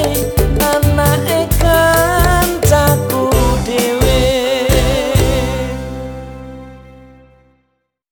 hey.